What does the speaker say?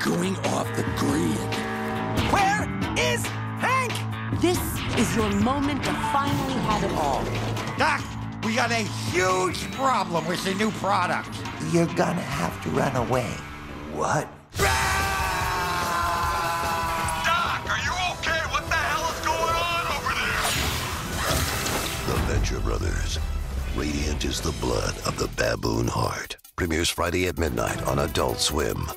going off the grid. Where is Hank? This is your moment to finally have it all. Doc, we got a huge problem with the new product. You're gonna have to run away. What? What the hell is going on over there? The Venture Brothers. Radiant is the blood of the baboon heart. Premieres Friday at midnight on Adult Swim.